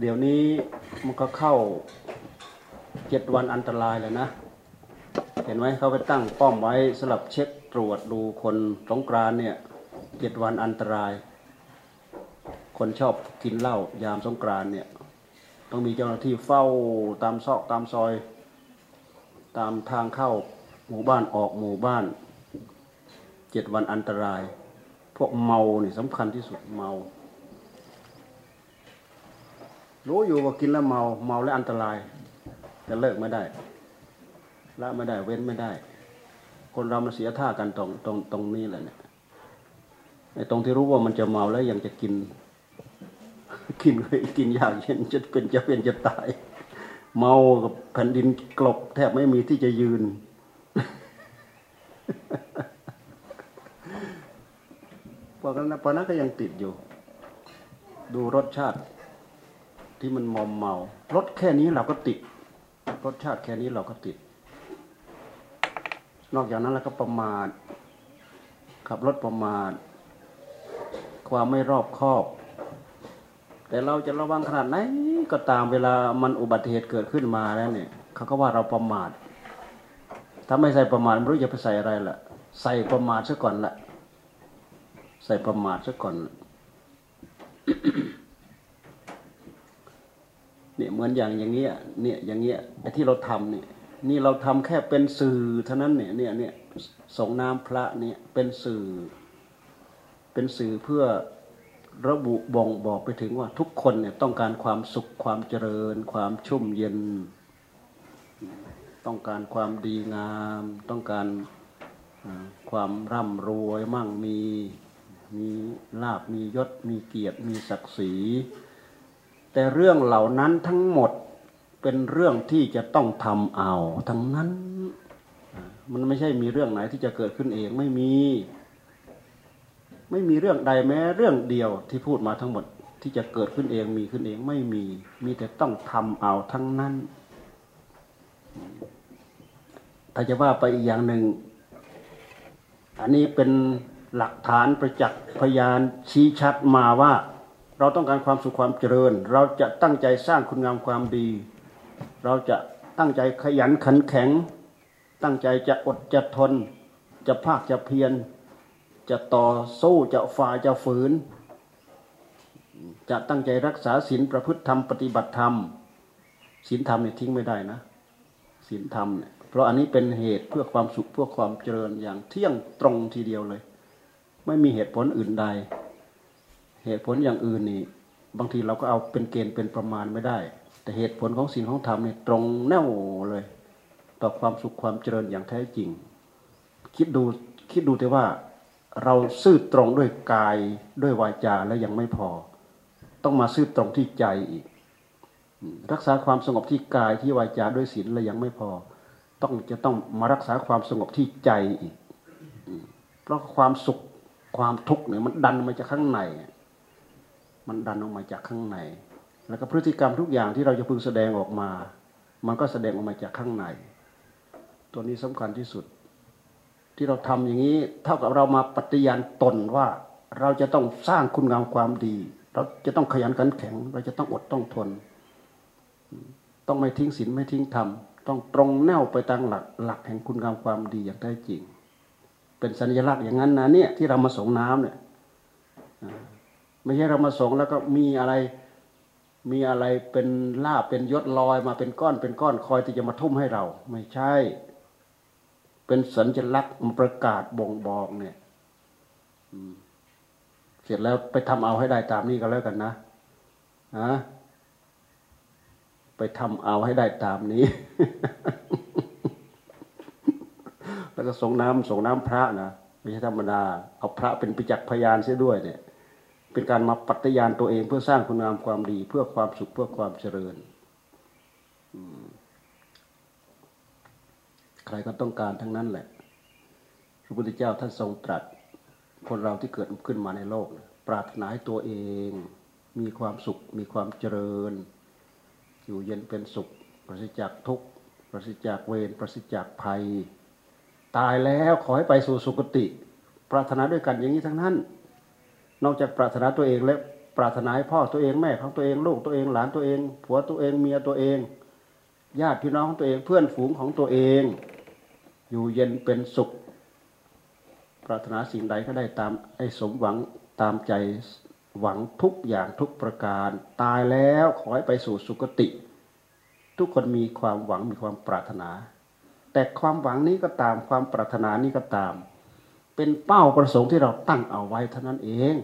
เดี๋ยวนี้มันก็เข้าเจ็ดวันอันตรายเลยนะ เห็นไหมเขาไปตั้งป้อมไว้สำหรับเช็คตรวจดูคนสงกรานเนี่ยเจ็ดวันอันตราย คนชอบกินเหล้ายามสงกรานเนี่ย ต้องมีเจ้าหน้าที่เฝ้าตามซอกตามซอย ตามทางเข้าหมู่บ้านออกหมู่บ้านเจ็ดวันอันตราย พวกเมานี่สำคัญที่สุดเมา รู้อยู่ว่ากินแล้วเมาเมาแล้วอันตราย จะเลิกไม่ได้ละไม่ได้เว้นไม่ได้ คนเรามันเสียท่ากันตรงตรงตรงนี้แหละเนี่ยไอ้ตรงที่รู้ว่ามันจะเมาแล้วยังจะกิน กินกินยากเช่นจะเป็นจะเป็นจะตาย เมากับแผ่นดินกลบแทบไม่มีที่จะยืนเพราะนั้นเพราะนั้นก็ยังติดอยู่ ดูรสชาติ ที่มันมอมเมารสแค่นี้เราก็ติดรสชาติแค่นี้เราก็ติด นอกจากนั้นแล้วก็ประมาทขับรถประมาทความไม่รอบคอบ แต่เราจะระวังขนาดไหนก็ตามเวลามันอุบัติเหตุเกิดขึ้นมาแล้วเนี่ยเขาก็ว่าเราประมาทถ้าไม่ใส่ประมาทไม่รู้จะไปใส่อะไรล่ะ ใส่ประมาทซะก่อนละใส่ประมาทซะก่อนเนี่ยเห มือนอย่างอย่างเงี้ยเนี่ยอย่างเงี้ยไอ้ที่เราทำเนี่ยนี่เราทำแค่เป็นสื่อเท่านั้นเนี่ยเนี่ยเนี่ยส่งน้ำพระเนี่ยเป็นสื่อ เป็นสื่อเพื่อระบุบ่งบอกไปถึงว่าทุกคนเนี่ยต้องการความสุขความเจริญ ความชุ่มเย็น ต้องการความดีงาม ต้องการความร่ำรวยมั่งมีมีลาบมียศมีเกียรติมีศักดิ์ศรี แต่เรื่องเหล่านั้นทั้งหมดเป็นเรื่องที่จะต้องทำเอา ทั้งนั้น มันไม่ใช่มีเรื่องไหนที่จะเกิดขึ้นเองไม่มี ไม่มีเรื่องใดแม้ เรื่องเดียวที่พูดมาทั้งหมดที่จะเกิดขึ้นเองมีขึ้นเองไม่มี มีแต่ต้องทำเอาทั้งนั้น ถ้าจะว่าไปอีกอย่างหนึ่ง อันนี้เป็นหลักฐานประจักษ์พยานชี้ชัดมาว่า เราต้องการความสุขความเจริญ เราจะตั้งใจสร้างคุณงามความดี เราจะตั้งใจขยันขันแข็ง ตั้งใจจะอดจะทน จะภาคจะเพียร จะต่อสู้จะฝ่าจะฝืน จะตั้งใจรักษาศีลประพฤติธรรมปฏิบัติธรรมศีลธรรมเนี่ยทิ้งไม่ได้นะศีลธรรมเนี่ยเพราะอันนี้เป็นเหตุเพื่อความสุขเพื่อความเจริญอย่างเที่ยงตรงทีเดียวเลย ไม่มีเหตุผลอื่นใด เหตุผลอย่างอื่นนี่ บางทีเราก็เอาเป็นเกณฑ์เป็นประมาณไม่ได้ แต่เหตุผลของสิ่งของธรรมเนี่ยตรงแน่วเลย ต่อความสุขความเจริญอย่างแท้จริง คิดดูคิดดูแต่ว่าเราซื่อตรงด้วยกายด้วยวาจาแล้วยังไม่พอ ต้องมาซื่อตรงที่ใจอีก รักษาความสงบที่กายที่วาจาด้วยศีลแล้วยังไม่พอ ต้องจะต้องมารักษาความสงบที่ใจอีก เพราะความสุขความทุกข์เนี่ยมันดันมาจากข้างใน มันดันออกมาจากข้างใน แล้วก็พฤติกรรมทุกอย่างที่เราจะพึงแสดงออกมา มันก็แสดงออกมาจากข้างใน ตัวนี้สำคัญที่สุด ที่เราทำอย่างนี้เท่ากับเรามาปฏิญาณตนว่าเราจะต้องสร้างคุณงามความดี เราจะต้องขยันขันแข็ง เราจะต้องอดต้องทน ต้องไม่ทิ้งศีลไม่ทิ้งธรรมต้องตรงแนวไปตามหลักหลักแห่งคุณงามความดีอย่างแท้จริง เป็นสัญลักษณ์อย่างนั้นนะเนี่ยที่เรามาส่งน้ำเนี่ย ไม่ใช่เรามาส่งแล้วก็มีอะไรมีอะไรเป็นลาบเป็นยศลอยมาเป็นก้อนเป็นก้อนคอยที่จะมาทุ่มให้เรา ไม่ใช่ เป็นสัญลักษณ์มาประกาศบ่งบอกเนี่ยเสร็จแล้วไปทำเอาให้ได้ตามนี้ก็แล้วกันนะฮะไปทำเอาให้ได้ตามนี้ แล้วก็ส่งน้ำส่งน้ำพระนะไม่ใช่ธรรมดา เอาพระเป็นปิจักพยานเสียด้วยเนี่ย เป็นการมาปฏิญาณตัวเองเพื่อสร้างคุณงามความดี เพื่อความสุขเพื่อความเจริญใครก็ต้องการทั้งนั้นแหละพระพุทธเจ้าท่านทรงตรัส คนเราที่เกิดขึ้นมาในโลก ปรารถนาให้ตัวเอง มีความสุข มีความเจริญ อยู่เย็นเป็นสุข ประสิจากทุกข์ประสิจากเวรประสิจากภัย ตายแล้วขอให้ไปสู่สุคติ ปรารถนาด้วยกันอย่างนี้ทั้งนั้น นอกจากปรารถนาตัวเองแล้วปรารถนาให้พ่อตัวเองแม่ของตัวเองลูกตัวเองหลานตัวเอง ผัวตัวเองเมียตัวเอง ญาติพี่น้องของตัวเองเพื่อนฝูงของตัวเอง อยู่เย็นเป็นสุข ปรารถนาสิ่งใดก็ได้ตามไอ้สมหวังตามใจหวังทุกอย่างทุกประการ ตายแล้วขอให้ไปสู่สุคติ ทุกคนมีความหวังมีความปรารถนา แต่ความหวังนี้ก็ตามความปรารถนานี้ก็ตาม เป็นเป้าประสงค์ที่เราตั้งเอาไว้เท่านั้นเอง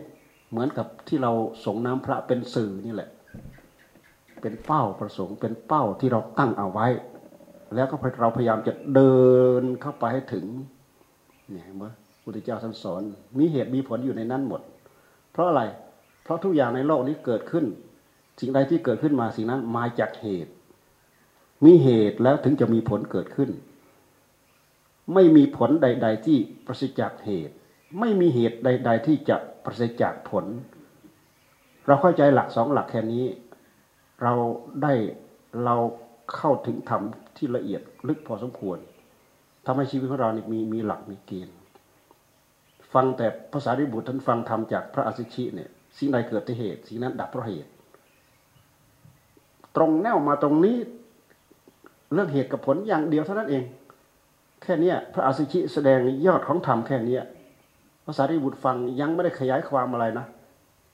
เหมือนกับที่เราส่งน้ำพระเป็นสื่อนี่แหละ เป็นเป้าประสงค์ เป็นเป้าที่เราตั้งเอาไว้ แล้วก็เราพยายามจะเดินเข้าไปให้ถึงเนี่ยเห็นไหมพุทธเจ้าท่านสอนมีเหตุมีผลอยู่ในนั้นหมด เพราะอะไร เพราะทุกอย่างในโลกนี้เกิดขึ้น สิ่งใดที่เกิดขึ้นมาสิ่งนั้นมาจากเหตุ มีเหตุแล้วถึงจะมีผลเกิดขึ้น ไม่มีผลใด ๆ ที่ประสิทธิ์จากเหตุ ไม่มีเหตุใด ๆ ที่จะประสิทธิ์จากผล เราเข้าใจหลักสองหลักแค่นี้ เราได้เราเข้าถึงธรรมที่ละเอียดลึกพอสมควรทำให้ชีวิตของเรานี่มีมีหลักมีเกณฑ์ฟังแต่ภาษาริบุตรท่านฟังธรรมจากพระอสิชิเนี่ยสิ่งใดเกิดที่เหตุ สิ่งนั้นดับเพราะเหตุ ตรงแนวมาตรงนี้เรื่องเหตุกับผลอย่างเดียวเท่านั้นเอง แค่นี้พระอาสิชิแสดงยอดของธรรมแค่นี้ภาษาริบุตรฟังยังไม่ได้ขยายความอะไรนะ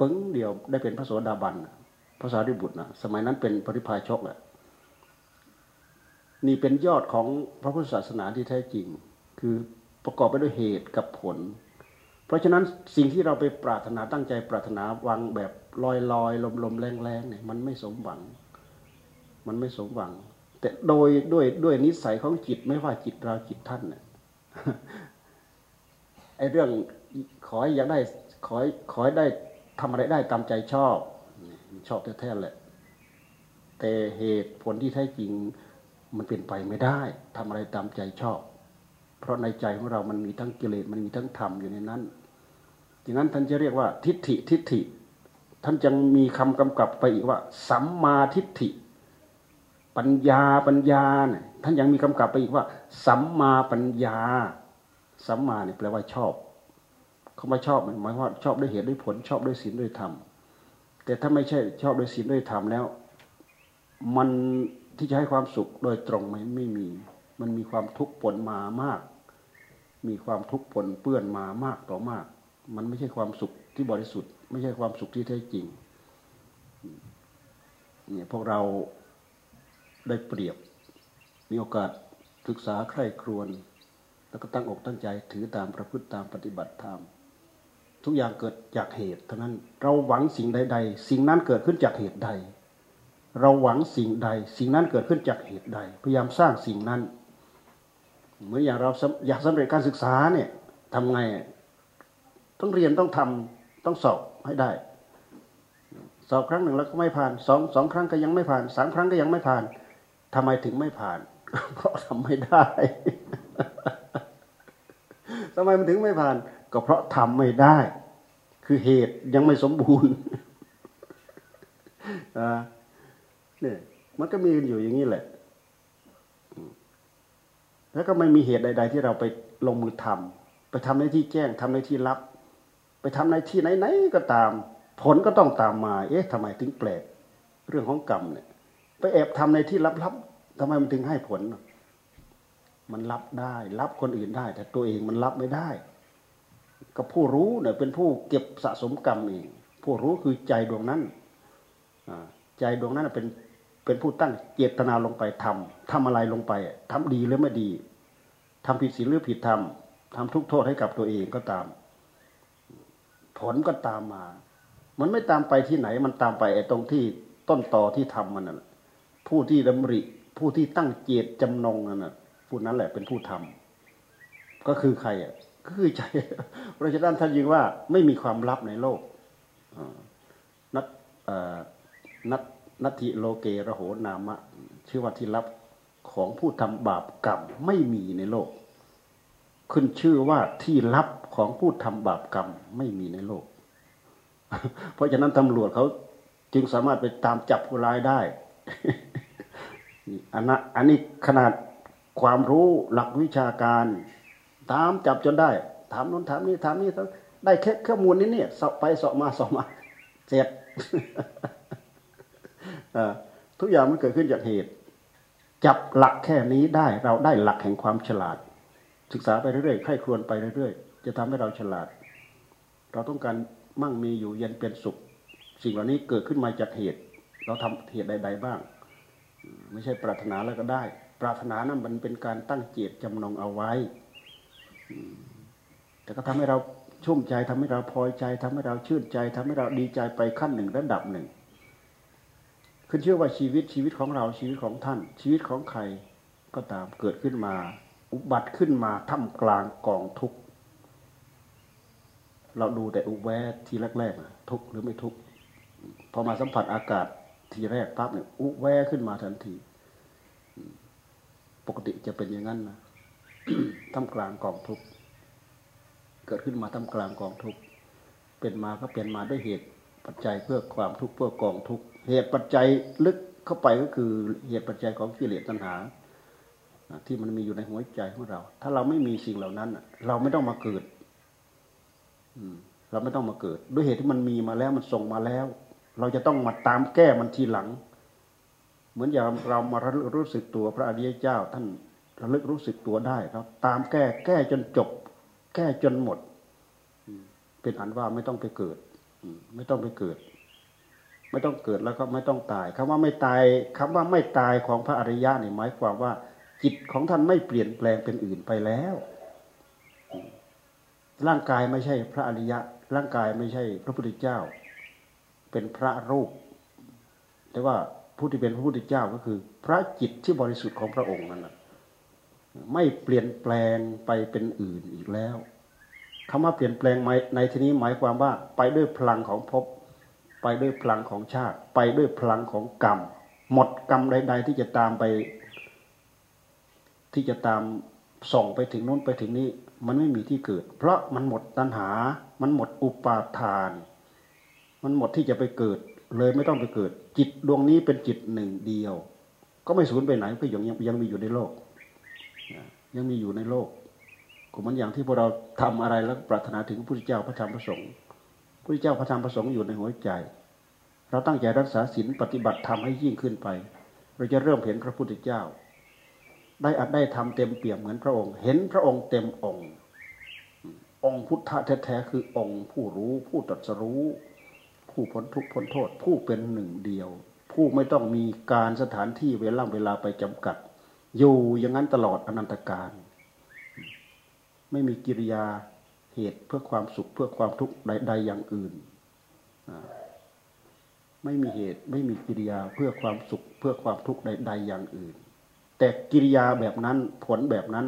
ปึ้งเดียวได้เป็นพระโสดาบันภาษาริบุตรนะสมัยนั้นเป็นปริพาชกแหละนี่เป็นยอดของพระพุทธศาสนาที่แท้จริง คือประกอบไปด้วยเหตุกับผล เพราะฉะนั้นสิ่งที่เราไปปรารถนาตั้งใจปรารถนาวังแบบลอยลอยลมลมแรงแรงเนี่ยมันไม่สมหวัง มันไม่สมหวัง แต่โดยด้วยด้วยนิสัยของจิตไม่ว่าจิตเราจิตท่านเนี่ยไอ้เรื่องขออยากได้ขอขอได้ทำอะไรได้ตามใจชอบ ชอบแท้ๆแหละแต่เหตุผลที่แท้จริงมันเป็นไปไม่ได้ทำอะไรตามใจชอบ เพราะในใจของเรามันมีทั้งกิเลสมันมีทั้งธรรมอยู่ในนั้นอย่างนั้นท่านจะเรียกว่าทิฏฐิทิฏฐิ ท่านจึงมีคำกำกับไปอีกว่า สัมมาทิฏฐิ ปัญญาปัญญาเนี่ยท่านยังมีกำกับไปอีกว่า สัมมาปัญญา สัมมาเนี่ยแปลว่าชอบเขาม่ชอบหมายว่าชอบด้วยเหตุด้วยผลชอบด้วยศีลด้วยธรรมแต่ถ้าไม่ใช่ชอบด้วยศีลด้วยธรรมแล้ว มันที่จะให้ความสุขโดยตรงไหมไม่มี มันมีความทุกข์ปนมามาก มีความทุกข์ปนเปื้อนมามากต่อมาก มันไม่ใช่ความสุขที่บริสุทธิ์ ไม่ใช่ความสุขที่แท้จริงเนี่ยพวกเรา ได้เปรียบ มีโอกาสศึกษาใคร่ครวญแล้วก็ตั้งอกตั้งใจถือตามประพฤติตามปฏิบัติธรรมทุกอย่างเกิดจากเหตุเท่านั้นเราหวังสิ่งใด ๆ สิ่งนั้นเกิดขึ้นจากเหตุใด เราหวังสิ่งใด สิ่งนั้นเกิดขึ้นจากเหตุใด พยายามสร้างสิ่งนั้น เหมือนอย่างเราอยากสำเร็จการศึกษาเนี่ยทำไงต้องเรียนต้องทำต้องสอบให้ได้สอบครั้งหนึ่งแล้วก็ไม่ผ่านสองสองครั้งก็ยังไม่ผ่านสามครั้งก็ยังไม่ผ่าน ทำไมถึงไม่ผ่าน เพราะทำไม่ได้ทำไมมันถึงไม่ผ่าน ก็เพราะทำไม่ได้ คือเหตุยังไม่สมบูรณ์เนี่ยมันก็มีอยู่อย่างนี้แหละ แล้วก็ไม่มีเหตุใด ๆ ที่เราไปลงมือทำไปทำในที่แจ้งทำในที่ลับ ไปทำในที่ไหนๆก็ตาม ผลก็ต้องตามมา เอ๊ะทำไมถึงแปลก เรื่องของกรรมเนี่ย ไปแอบทำในที่ลับๆทำไมมันถึงให้ผล มันรับได้ รับคนอื่นได้ แต่ตัวเองมันรับไม่ได้ ก็ผู้รู้เนี่ยเป็นผู้เก็บสะสมกรรมเองผู้รู้คือใจดวงนั้นใจดวงนั้นเป็นเป็นผู้ตั้งเจตนาลงไปทำทำอะไรลงไปทำดีหรือไม่ดีทำผิดศีลหรือผิดธรรมทำทุกโทษให้กับตัวเองก็ตาม ผลก็ตามมา มันไม่ตามไปที่ไหน มันตามไปไอ้ตรงที่ต้นต่อที่ทำมันน่ะ ผู้ที่ดำริ ผู้ที่ตั้งเจตจำนงนั่นน่ะผู้นั้นแหละเป็นผู้ทำก็คือใครอะก็คือใจพระเจ้าท่านยิงว่าไม่มีความลับในโลกนัตนัตนัตถิโลเกระโหนามะ ชื่อว่าที่ลับของผู้ทำบาปกรรมไม่มีในโลก ขึ้นชื่อว่าที่ลับของผู้ทำบาปกรรมไม่มีในโลก เพราะฉะนั้นตำรวจเขาจึงสามารถไปตามจับผู้ร้ายได้ อันนั้นอันนี้ขนาดความรู้หลักวิชาการตามจับจนได้ ถามนู้นถามนี้ถามนี้ได้แค่ข้อมูลนี้เนี่ยสอบไปสอบมาสอบมาเสร็จทุกอย่างมันเกิดขึ้นจากเหตุ จับหลักแค่นี้ได้ เราได้หลักแห่งความฉลาด ศึกษาไปเรื่อยๆไข้ครวนไปเรื่อยๆ จะทำให้เราฉลาด เราต้องการมั่งมีอยู่เย็นเป็นสุข สิ่งเหล่านี้เกิดขึ้นมาจากเหตุ เราทำเหตุใด ๆ บ้าง ไม่ใช่ปรารถนาแล้วก็ได้ ปรารถนานั้นมันเป็นการตั้งเจตจำนงเอาไว้ แต่ก็ทำให้เราชุ่มใจทำให้เราพอใจทำให้เราชื่นใจทำให้เราดีใจไปขั้นหนึ่งระดับหนึ่ง ขึ้นเชื่อว่าชีวิตชีวิตของเราชีวิตของท่าน ชีวิตของใครก็ตามเกิดขึ้นมา อุบัติขึ้นมาท่ามกลางกองทุกข์เราดูแต่อุแวะทีแรกๆทุกข์หรือไม่ทุกข์พอมาสัมผัสอากาศ ทีแรกปั๊บเนี่ยอุแวขึ้นมาทันที ปกติจะเป็นอย่างนั้นนะท่ามกลางกองทุกข์เกิดขึ้นมาท่ามกลางกองทุกข์เป็นมาก็เป็นมาด้วยเหตุปัจจัยเพื่อความทุกข์เพื่อกองทุกข์เหตุปัจจัยลึกเข้าไปก็คือเหตุปัจจัยของกิเลสตัณหาที่มันมีอยู่ในหัวใจของเรา ถ้าเราไม่มีสิ่งเหล่านั้นเราไม่ต้องมาเกิดเราไม่ต้องมาเกิด ด้วยเหตุที่มันมีมาแล้วมันส่งมาแล้ว เราจะต้องมาตามแก้มันทีหลัง เหมือนอย่างเรามาระลึกรู้สึกตัวพระอริยเจ้า ท่านระลึกรู้สึกตัวได้ครับ ตามแก้แก้จนจบ แก้จนหมดเป็นอันว่าไม่ต้องไปเกิดไม่ต้องไปเกิด ไม่ต้องเกิดแล้วก็ไม่ต้องตายคำว่าไม่ตายคำว่าไม่ตายของพระอริยะนี่หมายความว่า จิตของท่านไม่เปลี่ยนแปลงเป็นอื่นไปแล้วร่างกายไม่ใช่พระอริยะ ร่างกายไม่ใช่พระพุทธเจ้า เป็นพระรูป แต่ว่าผู้ที่เป็นพระพุทธเจ้าก็คือ พระจิตที่บริสุทธิ์ของพระองค์นั่นแหละไม่เปลี่ยนแปลงไปเป็นอื่นอีกแล้วคำว่าเปลี่ยนแปลงในที่นี้หมายความว่า ไปด้วยพลังของภพไปด้วยพลังของชาติ ไปด้วยพลังของกรรม หมดกรรมใด ๆ ที่จะตามไป ที่จะตามส่งไปถึงโน้นไปถึงนี้ มันไม่มีที่เกิด เพราะมันหมดตัณหา มันหมดอุปาทาน มันหมดที่จะไปเกิด เลยไม่ต้องไปเกิด จิตดวงนี้เป็นจิตหนึ่งเดียว ก็ไม่สูญไปไหนก็ยังยังมีอยู่ในโลก ยังมีอยู่ในโลกก็มันอย่างที่พวกเราทำอะไรแล้วปรารถนาถึงพระพุทธเจ้าพระธรรมพระสงฆ์พระพุทธเจ้าพระธรรมพระสงฆ์อยู่ในหัวใจ เราตั้งใจรักษาศีลปฏิบัติธรรมให้ยิ่งขึ้นไป เราจะเริ่มเห็นพระพุทธเจ้า ได้อัดได้ทำเต็มเปี่ยมเหมือนพระองค์ เห็นพระองค์เต็มองค์ องค์พุทธะแท้ๆคือองค์ผู้รู้ผู้ตรัสรู้ ผู้พ้นทุกข์พ้นโทษ ผู้เป็นหนึ่งเดียว ผู้ไม่ต้องมีการสถานที่เวลาเวลาไปจำกัด อยู่อย่างนั้นตลอดอนันตการ ไม่มีกิริยาเหตุเพื่อความสุขเพื่อความทุกข์ใดๆอย่างอื่น ไม่มีเหตุไม่มีกิริยาเพื่อความสุขเพื่อความทุกข์ใดๆอย่างอื่น แต่กิริยาแบบนั้นผลแบบนั้น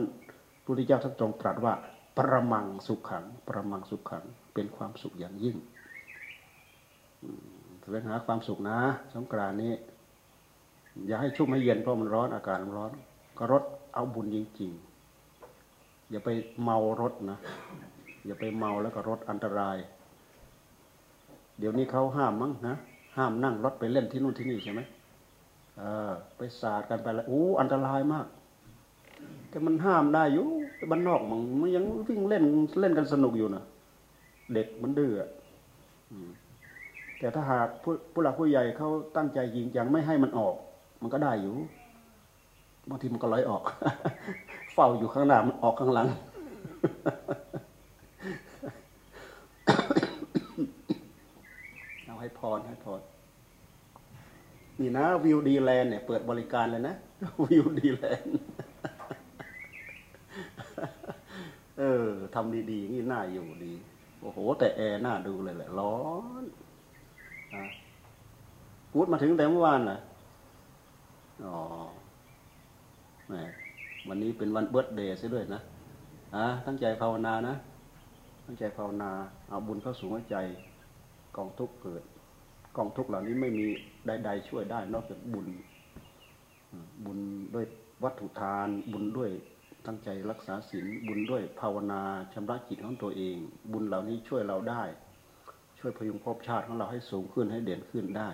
พระพุทธเจ้าท่านทรงตรัสว่า ประมังสุขขัง ประมังสุขขัง เป็นความสุขอย่างยิ่ง แสวงหาความสุขนะสงกรานนี้ อย่าให้ชุ่มให้เย็นเพราะมันร้อนอากาศมันร้อน ก็รดเอาบุญจริงๆ อย่าไปเมารถนะ อย่าไปเมาแล้วก็รถอันตราย เดี๋ยวนี้เขาห้ามมั้งนะห้ามนั่งรถไปเล่นที่นู่นที่นี่ใช่ไหมเออ ไปสาดกันไปแล้วอู้อันตรายมาก แต่มันห้ามได้อยู่บ้านนอกมันมันยังวิ่งเล่นเล่นกันสนุกอยู่นะเด็กมันดื้อ แต่ถ้าหากผู้ผู้หลักผู้ใหญ่เขาตั้งใจจริงจังไม่ให้มันออก มันก็ได้อยู่บางทีมันก็ลอยออก เฝ้าอยู่ข้างหน้ามันออกข้างหลัง เอาให้พรให้พรนี่นะวิวดีแลนด์เนี่ยเปิดบริการเลยนะวิวดีแลนด์เออทำดีๆนี่น่าอยู่ดี โอ้โห แต่แอร์น่าดูเลยแหละ ร้อน พูดมาถึงแต่เมื่อวานน่ะอ๋อแหมวันนี้เป็นวันเบิร์ตเดย์ซะด้วยนะอะตั้งใจภาวนานะ ตั้งใจภาวนา เอาบุญเข้าสู่หัวใจ กองทุกเกิด กองทุกเหล่านี้ไม่มีใดๆช่วยได้ นอกจากบุญ บุญด้วยวัตถุทาน บุญด้วยตั้งใจรักษาศีล บุญด้วยภาวนาชำระจิตของตัวเอง บุญเหล่านี้ช่วยเราได้ ช่วยพยุงภพชาติของเราให้สูงขึ้นให้เด่นขึ้นได้